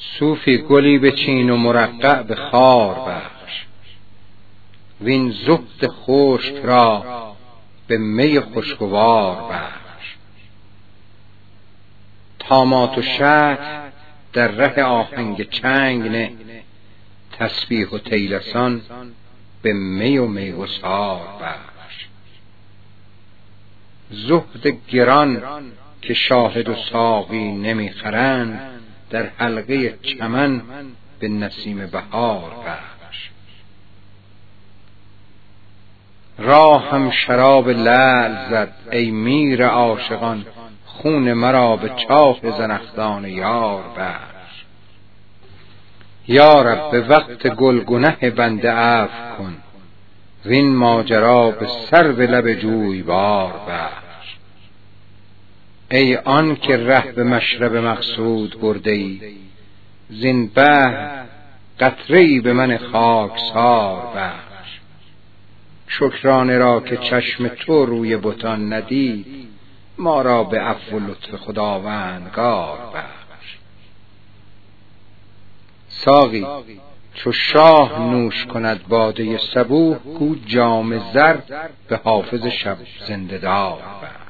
صوفی گلی به چین و مرقع به خار بخش. وین زهد خشک را به می خوشگوار بخش. تامات و شک در ره آهنگ چنگ نه تسبیح و تیلسان به می و میگسار بخش. زهد گران که شاهد و ساقی نمی‌خرند در حلقه چمن به نسیم بهار بخش. راه هم شراب لعل زد ای میر عاشقان خون مرا به چاه زنخدان یار بخش. یارب به وقت گلگنه بنده عفو کن وین ماجرا به سر به لب جویبار بخش. ای آن که ره به مشرب مقصود برده ای زین به قطره به من خاکسار بخش. شکرانه را که چشم تو روی بتان ندید ما را به عفو و لطف خداوندگار بخش. ساقی چو شاه نوش کند باده صبوح گو جام زر به حافظ شب زنده دار بخش.